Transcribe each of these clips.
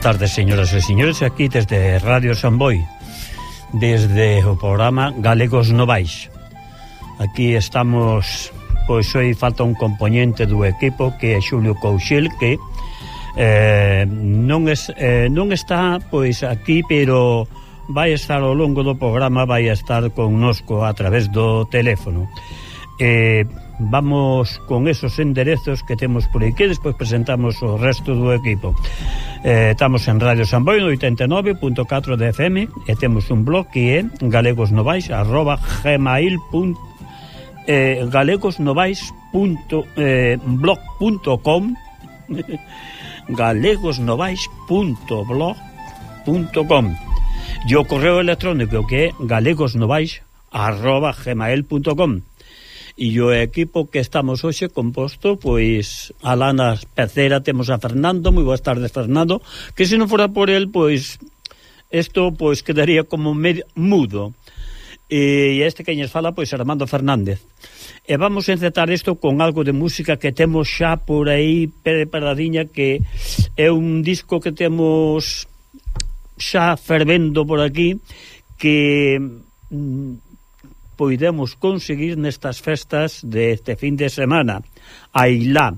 boas tardes, señoras e señores, aquí desde Radio Samboy, desde o programa Galegos Novais. Aquí estamos, pois hoy falta un componente do equipo que é Xulio Couchil, que eh, non, es, eh, non está pois aquí, pero vai estar ao longo do programa, vai estar connosco a través do teléfono. Eh, vamos con esos enderezos que temos por aquí despois presentamos o resto do equipo. Eh, estamos en Radio San Boino 89.4 de FM e temos un blog que é galegosnovais arroba gmail eh, galegosnovais.blog.com eh, galegosnovais.blog.com e o correo electrónico que é galegosnovais arroba gmail.com E o equipo que estamos hoxe composto, pois, a Lana Pecera, temos a Fernando, moi boas tardes, Fernando, que se non fora por el, pois, isto, pois, quedaría como medio, mudo. E este que nos fala, pois, Armando Fernández. E vamos a encetar isto con algo de música que temos xa por aí preparadiña, que é un disco que temos xa fervendo por aquí, que mm, poidemos conseguir nestas festas deste este fin de semana. A Ilá,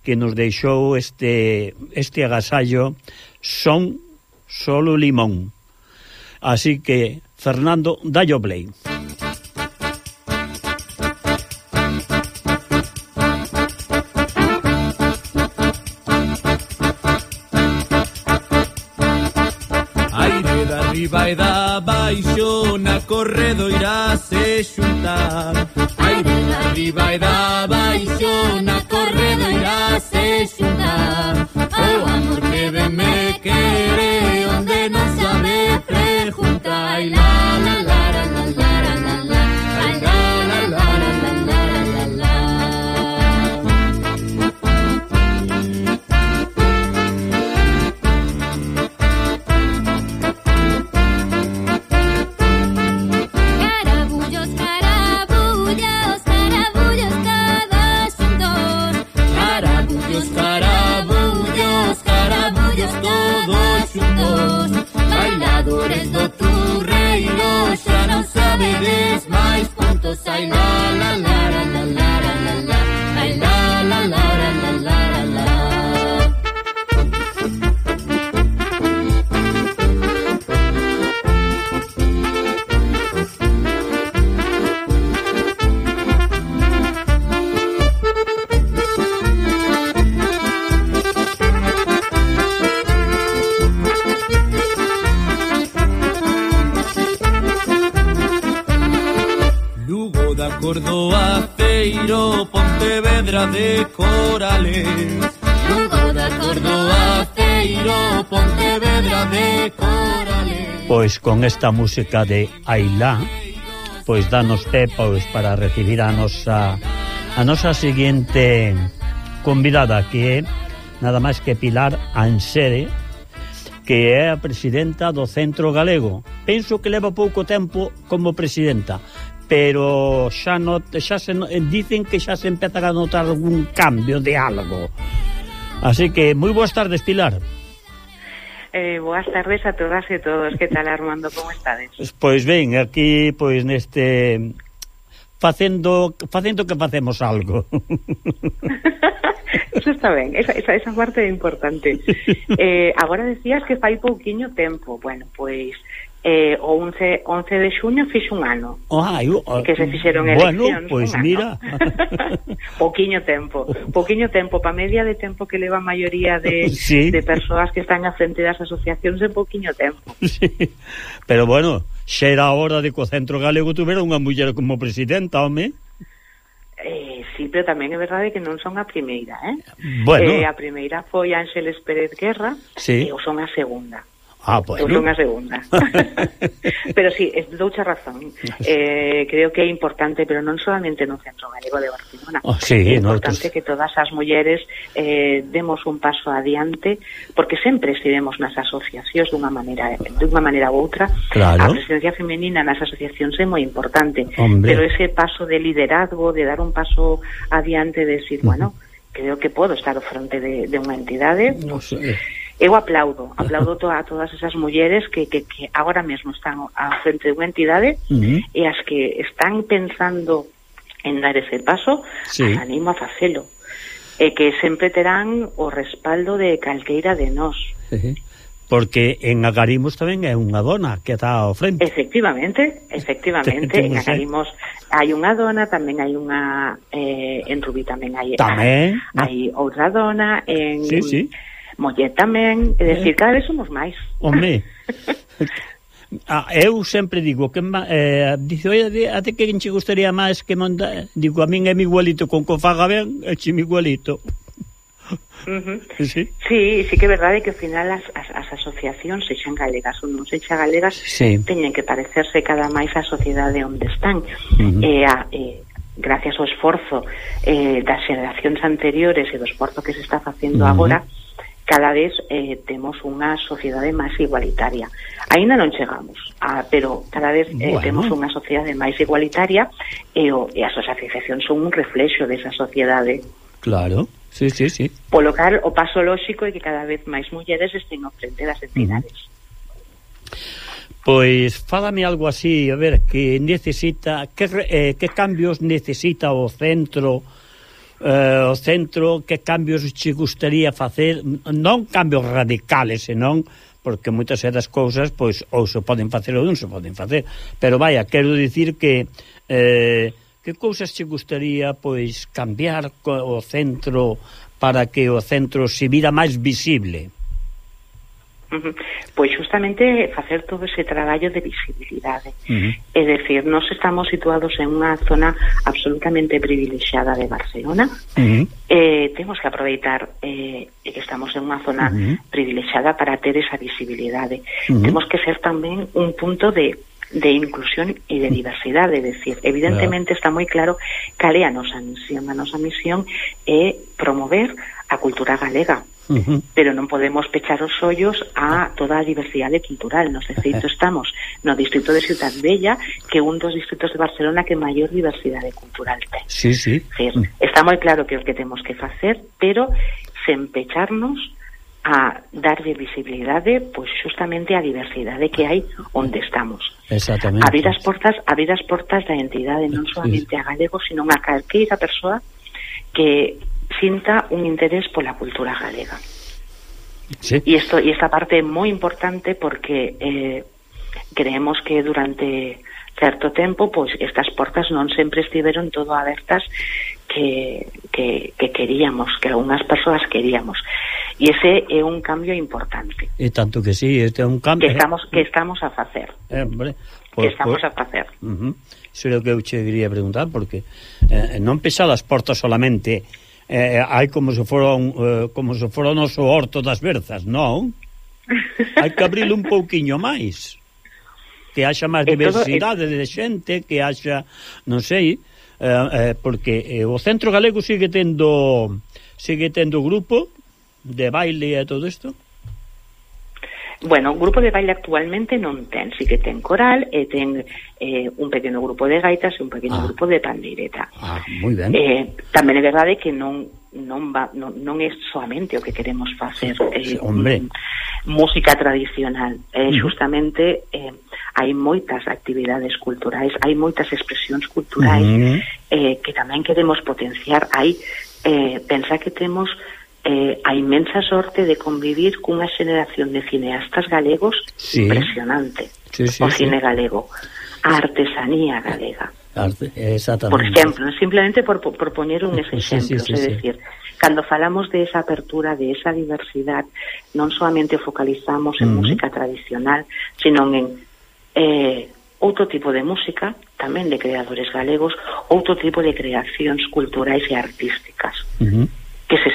que nos deixou este, este agasallo, son solo limón. Así que, Fernando, dallo play. Vai da baixo na corredoira se xuntar. Ai, ai, vai da baixo na corredoira se xuntar. O amor que de me quere Cabo da Córdoba, Feiro, Pontevedra de Corales. Lugo da Córdoba, Feiro, Pontevedra de Corales. Pois con esta música de Ailá, pois danos tepos pois para recibir a nosa a nosa seguinte convidada que é nada máis que Pilar Ansere, que é a presidenta do Centro Galego. Penso que leva pouco tempo como presidenta, pero xa no, xa se, eh, dicen que xa se empeza a notar algún cambio de algo. Así que moi boas tardes, Pilar. Eh, boas tardes a todas e todos. Que tal, Armando? Como estades? Pois ben, aquí pois neste facendo facendo que facemos algo. Eso está ben, esa, esa, esa parte é importante. Eh, agora decías que fai pouquiño tempo. Bueno, pois eh, o 11, 11 de xuño fixe un ano ah, eu, ah, que se fixeron eleccións bueno, pois pues mira poquiño tempo poquiño tempo, pa media de tempo que leva a maioría de, sí. de persoas que están a frente das asociacións en poquiño tempo sí. pero bueno xa era a hora de que o Centro Galego tuvera unha muller como presidenta, home Eh, sí, pero tamén é verdade que non son a primeira, eh? Bueno. Eh, a primeira foi Ángeles Pérez Guerra sí. e eu son a segunda. Ah, bueno. Eu unha segunda. pero sí, doucha razón. Eh, creo que é importante, pero non solamente no Centro Galego de Barcelona. Oh, sí, é importante nosotros... que todas as mulleres eh, demos un paso adiante, porque sempre estivemos nas asociacións dunha maneira dunha maneira ou outra. Claro. A presencia femenina nas asociacións é moi importante, Hombre. pero ese paso de liderazgo, de dar un paso adiante, de decir, bueno, creo que podo estar ao fronte de, de unha entidade, no pues, sé eu aplaudo, aplaudo to a todas esas mulleres que, que, que agora mesmo están á frente de unha entidade uh -huh. e as que están pensando en dar ese paso, sí. as animo a facelo e que sempre terán o respaldo de calqueira de nós. Uh -huh. Porque en Agarimos tamén é unha dona que está ao frente. Efectivamente, efectivamente, en Agarimos hai unha dona, tamén hai unha eh, en Rubí tamén hai, tamén, hai, hai outra dona en sí, sí Moller tamén, é eh? dicir, cada vez somos máis. Hombre, Ah, eu sempre digo que eh, dice, oye, até que enche gustaría máis que monta... Digo, a min é mi igualito con que faga ben, é mi igualito. Uh -huh. Sí, sí, sí que é verdade que ao final as, as, as asociacións sexan galegas ou non sexan galegas sí. teñen que parecerse cada máis á sociedade onde están uh -huh. e, a, e gracias ao esforzo eh, das xeracións anteriores e do esforzo que se está facendo uh -huh. agora cada vez eh, temos unha sociedade máis igualitaria. Aínda non chegamos, a, pero cada vez eh, bueno. temos unha sociedade máis igualitaria e, o, e as asociacións son un reflexo desa sociedade. Claro, sí, sí, sí. Polo cal, o paso lóxico é que cada vez máis mulleres estén ao frente das entidades. Pois fálame algo así, a ver, que necesita, que, eh, que cambios necesita o centro eh, o centro, que cambios che gustaría facer, non cambios radicales, senón porque moitas das cousas pois ou se poden facer ou non se poden facer, pero vaya, quero dicir que eh, que cousas che gustaría pois cambiar o centro para que o centro se vira máis visible. Pois justamente facer todo ese traballo de visibilidade ¿eh? uh -huh. É dicir, nós estamos situados en unha zona absolutamente privilexiada de Barcelona uh -huh. eh, Temos que aproveitar eh, que estamos en unha zona uh -huh. privilexiada para ter esa visibilidade ¿eh? uh -huh. Temos que ser tamén un punto de de inclusión e de diversidade, é decir, evidentemente está moi claro cal é a nosa misión, a nosa misión é promover a cultura galega, Uh -huh. Pero non podemos pechar os ollos a toda a diversidade cultural. Nos distrito estamos no distrito de Ciudad Bella, que é un dos distritos de Barcelona que maior diversidade cultural ten. Sí, sí. Decir, está moi claro que é o que temos que facer, pero sen pecharnos a darlle visibilidade pois justamente a diversidade que hai onde estamos. Exactamente. Abrir as portas, abrir as portas da entidade non solamente a galegos, sino a calqueira persoa que sinta un interés pola cultura galega. Sí. E isto e esta parte é moi importante porque eh, creemos que durante certo tempo pois estas portas non sempre estiveron todo abertas que, que, que queríamos, que algunhas persoas queríamos. E ese é un cambio importante. E tanto que sí, este é un cambio... Que ¿eh? estamos, que estamos a facer. Eh, hombre, pues, que estamos pues, a facer. Uh -huh. Iso é o que eu che diría preguntar, porque eh, non pesadas portas solamente Eh, eh, hai como se fora un, eh, como se fora o noso horto das berzas, non? Hai que abrilo un pouquiño máis. Que haxa máis entón, diversidade de xente, que haxa, non sei, eh, eh, porque eh, o Centro Galego sigue tendo sigue tendo grupo de baile e todo isto. Bueno, o grupo de baile actualmente non ten, si que ten coral e ten eh, un pequeno grupo de gaitas e un pequeno ah. grupo de pandeireta. Ah, moi ben. Eh, tamén é verdade que non non va non, non é soamente o que queremos facer eh, Hombre. Mm, música tradicional eh, mm. justamente eh, hai moitas actividades culturais hai moitas expresións culturais mm. eh, que tamén queremos potenciar hai eh, pensa que temos eh, a inmensa sorte de convivir cunha xeneración de cineastas galegos sí. impresionante sí, sí, o cine sí. galego a artesanía galega Arte, exactamente. por exemplo, simplemente por, por poñer un ese exemplo sí, sí, sí, é cando falamos de esa apertura, de esa diversidad, non solamente focalizamos en uh -huh. música tradicional sino en eh, outro tipo de música, tamén de creadores galegos, outro tipo de creacións culturais e artísticas. Uh -huh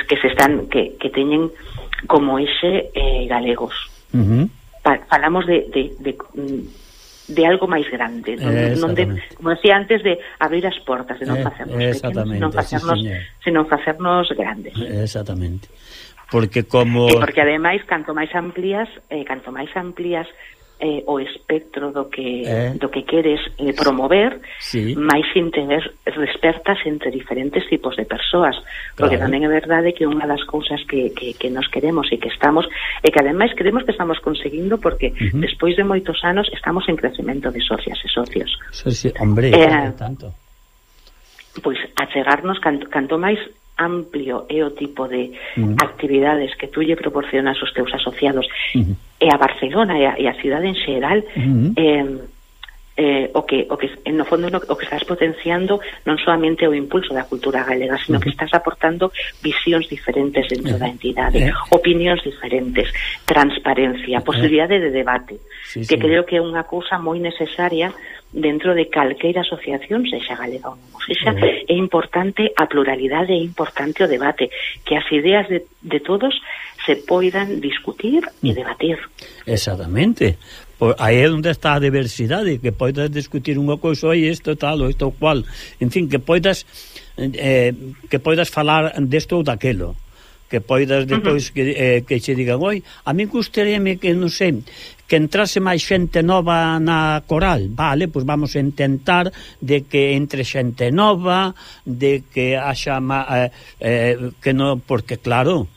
que se están que, que teñen como exe eh, galegos. Uh -huh. pa, falamos de, de, de, de algo máis grande, non, non de, como decía antes de abrir as portas, de non eh, facernos pequenos, non facernos, sí, señor. senón facernos grandes. Exactamente. Porque como e porque ademais canto máis amplías, eh, canto máis amplías eh, o espectro do que eh. do que queres eh, promover, sí. máis interés despertas entre diferentes tipos de persoas, porque claro. tamén é verdade que unha das cousas que, que, que nos queremos e que estamos, e que ademais creemos que estamos conseguindo porque uh -huh. despois de moitos anos estamos en crecemento de socias e socios. Sí, sí, hombre, eh, tanto. Pois achegarnos canto, canto máis amplio é o tipo de uh -huh. actividades que tú lle proporcionas aos teus asociados uh -huh e a Barcelona e a, e a cidade en xeral uh -huh. eh, eh, o que o que no fondo no, o que estás potenciando non solamente o impulso da cultura galega, sino uh -huh. que estás aportando visións diferentes dentro uh -huh. da entidade, uh -huh. opinións diferentes, transparencia, posibilidade de debate, sí, que sí. creo que é unha cousa moi necesaria dentro de calqueira asociación, sexa galega ou non sexa, é importante a pluralidade, é importante o debate, que as ideas de, de todos se poidan discutir e debatir. Exactamente, Pois aí é onde está a diversidade que poidas discutir unha cousa aí, isto tal, ou isto cual en fin, que poidas eh, que poidas falar desto ou daquelo. Que poidas depois uh -huh. que, eh, que che digan oi, a mí gustaríame que, non sei que entrase máis xente nova na coral, vale, pois vamos a intentar de que entre xente nova, de que haxa má, eh, eh, que non, porque claro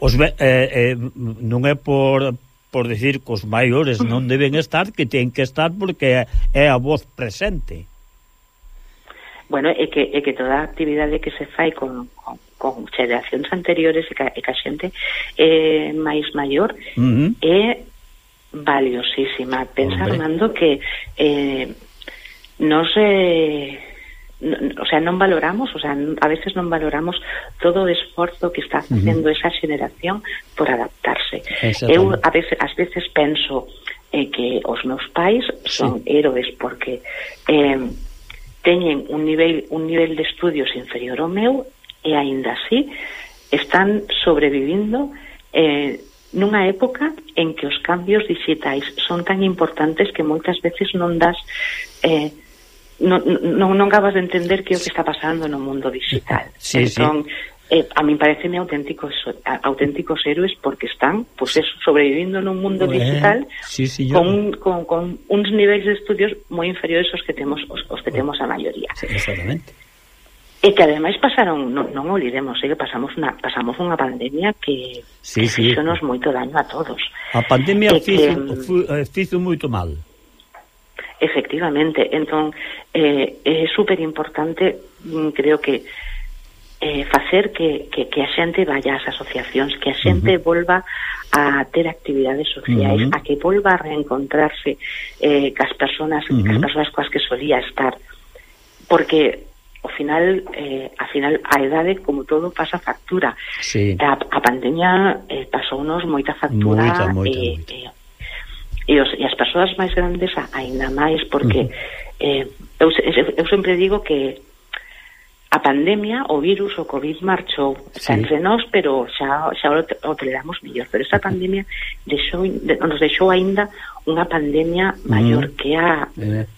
os, eh, eh, non é por por decir cos maiores non deben estar, que ten que estar porque é a voz presente. Bueno, é que, é que toda a actividade que se fai con, con, con xeracións anteriores e que, e que a xente é máis maior uh -huh. é valiosísima. Pensa, Hombre. Armando, que eh, non se... Sé o sea, non valoramos, o sea, a veces non valoramos todo o esforzo que está facendo uh -huh. esa xeración por adaptarse. Eu a veces, as veces penso eh, que os meus pais son sí. héroes porque eh, teñen un nivel un nivel de estudios inferior ao meu e aínda así están sobrevivindo eh, nunha época en que os cambios digitais son tan importantes que moitas veces non das eh, non, non, non acabas de entender que é o que está pasando no mundo digital. Sí, entón, sí. Eh, a min pareceme auténticos auténticos héroes porque están pues eso, sobrevivindo nun mundo eh, digital sí, sí, yo... con, con, con uns niveis de estudios moi inferiores aos que temos os, os que temos a maioría. Sí, exactamente. E que ademais pasaron, non, non olvidemos, eh, que pasamos unha, pasamos unha pandemia que, sí, que sí. fixonos moito daño a todos. A pandemia e fixo, mm, que, eh, fixo moito mal. Efectivamente, entón eh, é super importante, mm, creo que eh, facer que, que, que a xente vaya ás asociacións, que a xente uh -huh. volva a ter actividades sociais, uh -huh. a que volva a reencontrarse eh, cas personas, uh -huh. cas persoas coas que solía estar, porque ao final, eh, a final a idade como todo pasa factura. Sí. A, a pandemia eh, pasou nos moita factura moita, moita, eh, moita. Eh, e, os, e as persoas máis grandes aínda máis porque uh -huh. eh, eu, eu sempre digo que a pandemia, o virus, o Covid marchou xa sí. entre nós, pero xa, xa o, o toleramos mellor, pero esta pandemia deixou, de, nos deixou aínda unha pandemia maior uh -huh. que a,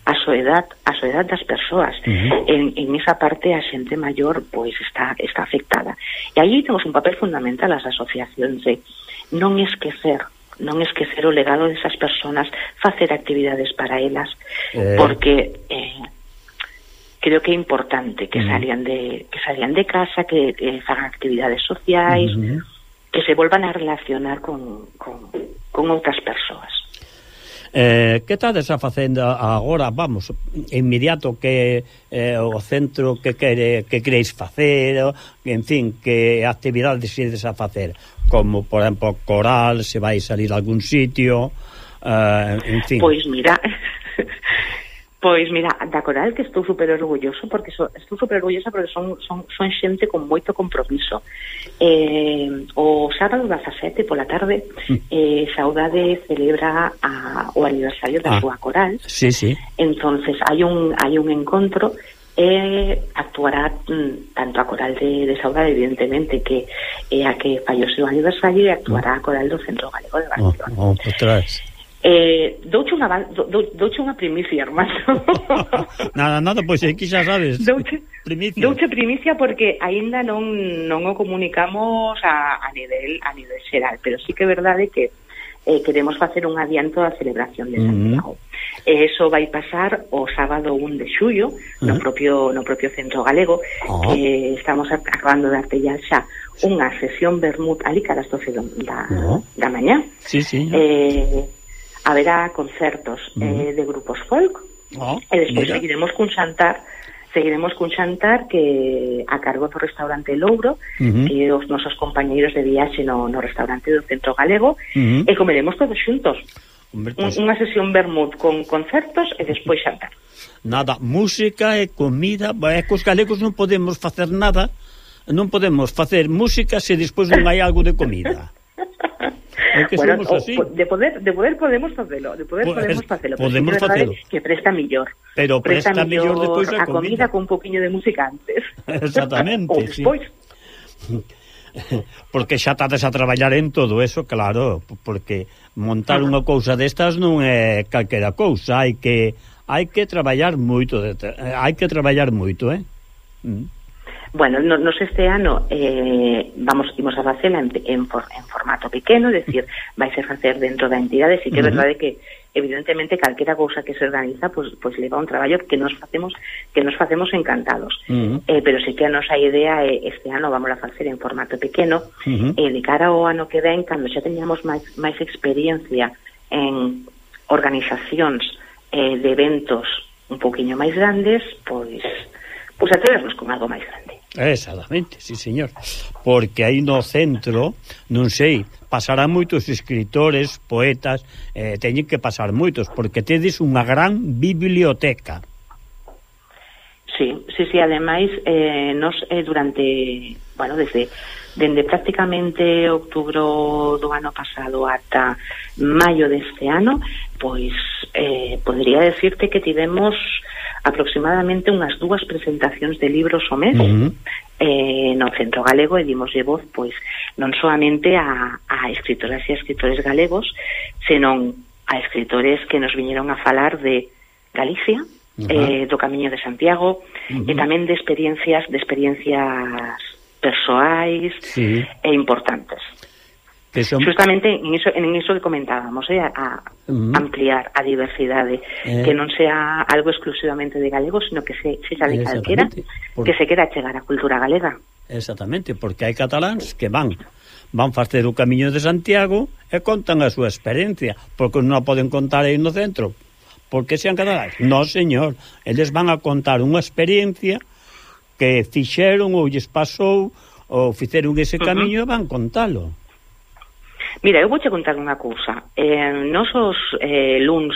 a soedad a soedad das persoas uh -huh. en, en esa parte a xente maior pois está, está afectada e aí temos un papel fundamental as asociacións de non esquecer non esquecer o legado desas persoas, facer actividades para elas, eh... porque eh, creo que é importante que uh -huh. salían de que salían de casa, que eh, fagan actividades sociais, uh -huh. que se volvan a relacionar con, con, con outras persoas. Eh, que estades a facendo agora, vamos, inmediato que eh, o centro que quere, que queréis facer, en fin, que actividades ides a facer, como, por exemplo, coral, se vai salir a algún sitio, eh, en fin. Pois mira, Pois mira, da coral que estou super orgulloso porque so, estou super orgullosa porque son, son, son xente con moito compromiso. Eh, o sábado das a sete pola tarde mm. eh, Saudade celebra a, o aniversario da ah, súa coral. Sí, sí. entonces hai un, hai un encontro e eh, actuará mm, tanto a coral de, de Saudade evidentemente que é eh, a que fallou seu aniversario e actuará mm. a coral do Centro Galego de Barcelona oh, oh, Eh, douche unha dou, douche unha primicia, hermano. nada, nada, pois pues, aquí xa sabes. Douche primicia. Douche primicia porque aínda non non o comunicamos a, a nivel a nivel xeral, pero sí que é verdade que eh, queremos facer un adianto da celebración de Santiago. Uh -huh. E eso vai pasar o sábado 1 de xullo uh -huh. no propio no propio centro galego, oh. que estamos acabando de artellar xa unha sesión vermut ali cara as 12 da, uh -huh. da mañá. Sí, sí. Eh, haberá concertos uh -huh. eh, de grupos folk oh, e despois mira. seguiremos cun xantar seguiremos cun xantar que a cargo do restaurante Louro uh -huh. que os nosos compañeiros de viaxe no, no restaurante do Centro Galego uh -huh. e comeremos todos xuntos Hombre, pues... unha sesión vermut con concertos e despois xantar nada, música e comida e cos galegos non podemos facer nada non podemos facer música se despois non hai algo de comida É que bueno, somos así. De poder, de poder podemos facelo, de poder podemos facelo. Podemos facelo. Que presta mellor. Pero presta, presta mellor despois a comida. comida con un poquinho de música antes. Exactamente, Ou despois. Sí. porque xa tades a traballar en todo eso, claro, porque montar ah. unha cousa destas non é calquera cousa, hai que hai que traballar moito, de, hai que traballar moito, eh? Mm. Bueno, no, nos este ano eh, vamos imos a facela en, en, for, en formato pequeno, decir, vais a facer dentro da entidade, si que é uh -huh. verdade que evidentemente calquera cousa que se organiza pois, pois leva un traballo que nos facemos que nos facemos encantados uh -huh. eh, pero si que a nosa idea é este ano vamos a facer en formato pequeno uh -huh. e eh, de cara ao ano que ven cando xa teñamos máis, máis experiencia en organizacións eh, de eventos un poquinho máis grandes pois, pois atrevernos con algo máis grande Exactamente, sí, señor. Porque aí no centro, non sei, pasarán moitos escritores, poetas, eh, teñen que pasar moitos, porque tedes unha gran biblioteca. Sí, sí, sí, ademais, eh, nos eh, durante, bueno, desde dende prácticamente outubro do ano pasado ata maio deste ano, pois eh, podría decirte que tivemos aproximadamente unhas dúas presentacións de libros o mes uh -huh. eh, no Centro Galego e dimoslle voz pois non solamente a, a escritoras e a escritores galegos senón a escritores que nos viñeron a falar de Galicia, uh -huh. eh, do Camiño de Santiago uh -huh. e tamén de experiencias de experiencias persoais sí. e importantes que son... Justamente en iso, en iso que comentábamos, eh, a uh -huh. ampliar a diversidade, eh... que non sea algo exclusivamente de galego, sino que se, se xa de calquera, Por... que se queda chegar a cultura galega. Exactamente, porque hai cataláns que van van facer o camiño de Santiago e contan a súa experiencia, porque non a poden contar aí no centro. Porque sean cataláns? Non, señor. Eles van a contar unha experiencia que fixeron ou lles pasou ou fixeron ese camiño uh -huh. e van contalo. Mira, eu vouche contar unha cousa. Eh, nosos eh, luns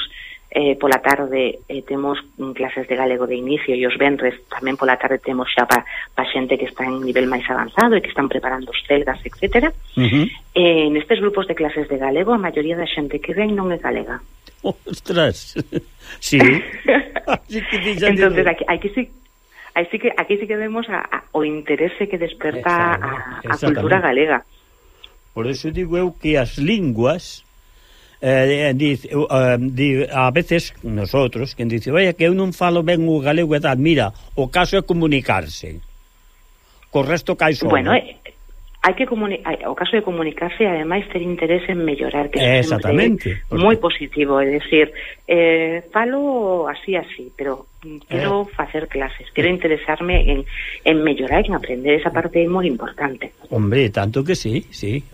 eh, pola tarde eh, temos clases de galego de inicio e os venres tamén pola tarde temos xa pa, pa xente que está en nivel máis avanzado e que están preparando os celgas, etc. Uh -huh. eh, nestes grupos de clases de galego a maioría da xente que ven non é galega. Ostras, sí. Entonces, aquí, aquí sí Así que aquí sí que vemos a, a, o interese que desperta a, a cultura galega. Por eso digo eu que as linguas eh, eh, diz, eu, eh, di, a veces nosotros, quen dice, "Vaya que eu non falo ben o galego e tal, mira, o caso é comunicarse. Co resto cai só. Bueno, eh, hai que comunicar, o caso de comunicarse e ademais ter interés en mellorar, que Exactamente, é moi positivo, é decir, eh, falo así así, pero quero eh. facer clases, quero interesarme en, en mellorar, en aprender, esa parte é moi importante. Hombre, tanto que sí, sí,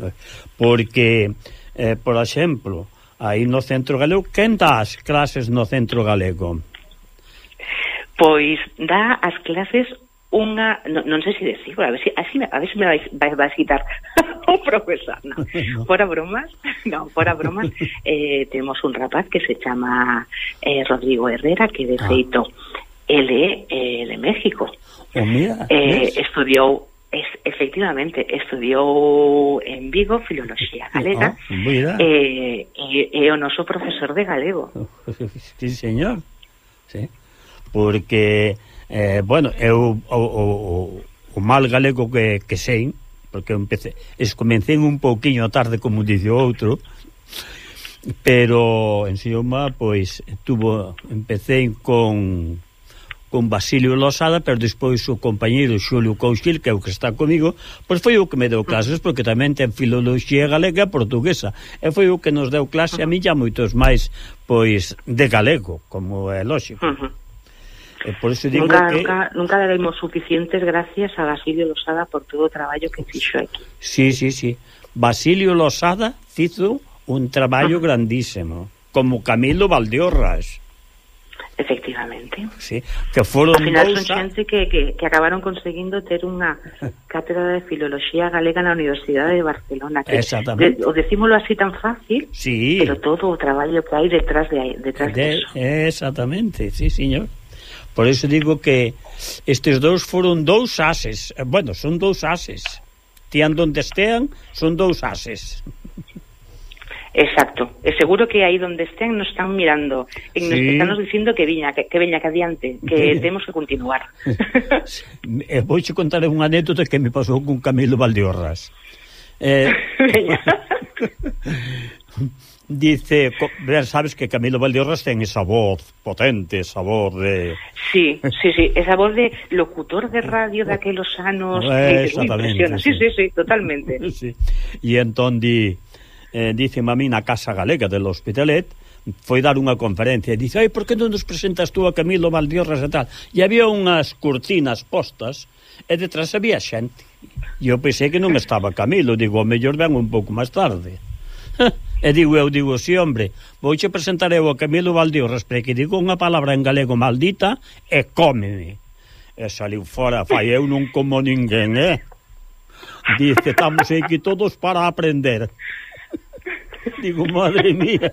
porque, eh, por exemplo, aí no Centro Galego, quen dá as clases no Centro Galego? Pois dá as clases unha, non, non sei se decir, a ver se si, a ver se me vais, vais, vais quitar o profesor, no. no. Fora bromas, no, fora bromas, eh, temos un rapaz que se chama eh, Rodrigo Herrera, que de ah. feito ele é eh, de México. Oh, mira, eh, estudiou es, efectivamente estudiou en Vigo filoloxía galega oh, eh, e, e o noso profesor de galego sí señor sí. porque Eh, bueno, eu o, o, o mal galego que, que sei, porque eu empecé, es, comencé un pouquiño tarde, como dice outro, pero en Sioma, pois, tuvo, empecé con con Basilio Losada, pero despois o compañeiro Xulio Couchil, que é o que está comigo, pois foi o que me deu clases, porque tamén ten filoloxía galega e portuguesa, e foi o que nos deu clase a mí já moitos máis, pois, de galego, como é lógico. Uh -huh. E por eso digo nunca, que... nunca, nunca daremos suficientes gracias a Basilio Losada por todo o traballo que fixo aquí. Sí, sí, sí. Basilio Losada fizo un traballo -huh. grandísimo, como Camilo Valdeorras. Efectivamente. Sí, que foron Al final son xente que, que, que acabaron conseguindo ter unha cátedra de filoloxía galega na Universidade de Barcelona. Que Exactamente. De, o decímolo así tan fácil, sí. pero todo o traballo que hai detrás de, detrás de, de eso. Exactamente, sí, señor. Por iso digo que estes dous foron dous ases. Eh, bueno, son dous ases. Tían donde estean, son dous ases. Exacto. E seguro que aí donde estean nos están mirando e nos sí. están nos dicindo que viña, que, que veña que adiante, que sí. temos que continuar. e eh, vouche contar unha anécdota que me pasou con Camilo Valdeorras. Eh, dice, ben, sabes que Camilo Valdeorras ten esa voz potente, esa voz de... Sí, sí, sí, esa voz de locutor de radio de anos... Eh, exactamente. Sí, sí, sí, totalmente. Sí. E entón di, eh, dice mami na Casa Galega del Hospitalet, foi dar unha conferencia e dice, ai, por que non nos presentas tú a Camilo Valdiorras e tal? E había unhas cortinas postas e detrás había xente. E eu pensei que non estaba Camilo, digo, o mellor ven un pouco máis tarde. E digo eu, digo, si, sí, hombre, vouche presentar eu a Camilo Valdiorras, pero que digo unha palabra en galego maldita e cómeme. E saliu fora, fai eu non como ninguén, eh? Dice, estamos aquí todos para aprender. digo, madre mía.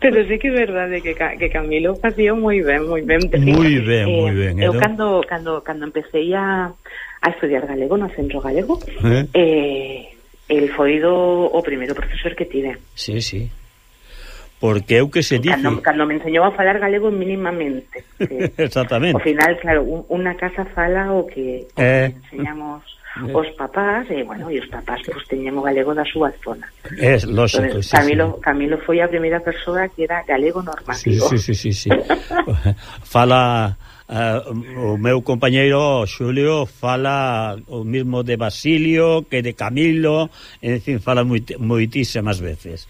Pero sí que é verdade que, que Camilo facía moi ben, moi ben. Moi ben, moi eh, ben. Eu ¿eh? cando, cando, cando empecé a, a estudiar galego no centro galego, eh? Eh, el foi do, o primeiro profesor que tive. Sí, sí. Porque é o que se dice... Cando, cando me enseñou a falar galego mínimamente. Exactamente. Ao final, claro, unha casa fala o que, o eh... que enseñamos eh. os papás, e, bueno, e os papás pues, teñen o galego da súa zona. Eh, é, lógico, Entonces, sí, Camilo, sí. Camilo foi a primeira persoa que era galego normativo. Sí, sí, sí, sí, sí. fala Uh, o meu compañeiro Xulio fala o mismo de Basilio que de Camilo, en fin, fala moit, moitísimas veces.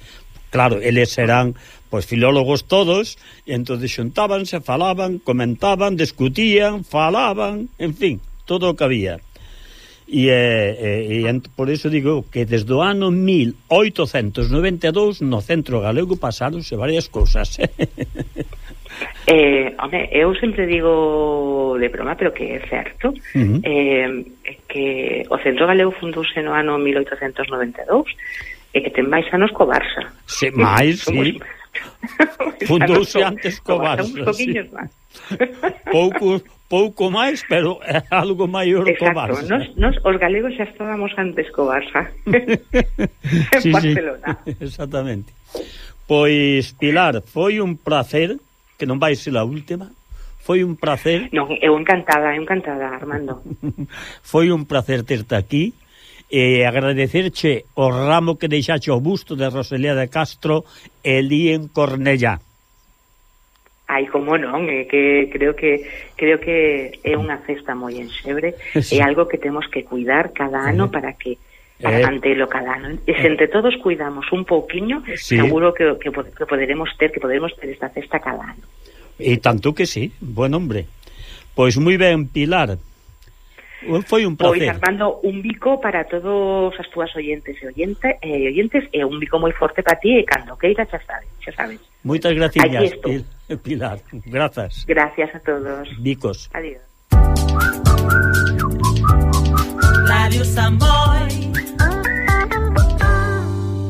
Claro, eles serán pois filólogos todos, e entonces xuntábanse, falaban, comentaban, discutían, falaban, en fin, todo o que había. E, e, e por iso digo que desde o ano 1892 no Centro Galego pasaronse varias cousas. Eh, home, eu sempre digo de broma, pero que é certo, uh -huh. eh, que o Centro Galego fundouse no ano 1892 e que ten máis anos co Barça. Se máis, sí. fundouse antes co Barça. Un Barça sí. máis. pouco, pouco máis, pero é algo maior Exacto, co Barça. Nos, nos, os galegos xa estábamos antes co Barça. en sí, Barcelona. Sí, exactamente. Pois, Pilar, foi un placer que non vai ser a última. Foi un placer... Non, eu encantada, eu encantada, Armando. foi un placer terte aquí e agradecerche o ramo que deixaxe o busto de Rosalía de Castro elí en Cornellá. Ai, como non, é que creo que creo que é unha festa moi enxebre, sí. é algo que temos que cuidar cada ano para que eh, ante lo calano. E se eh. entre todos cuidamos un pouquiño, sí. seguro que, que, que poderemos ter, que poderemos ter esta cesta ano. E tanto que sí, buen hombre. Pois moi ben, Pilar. Foi un placer. Pois, Armando, un bico para todos as túas oyentes e oyente, eh, oyentes e un bico moi forte para ti e cando queira xa sabes. Xa sabes. Moitas graciñas, Pilar. Grazas. Gracias a todos. Bicos. Adiós. Radio Samboy.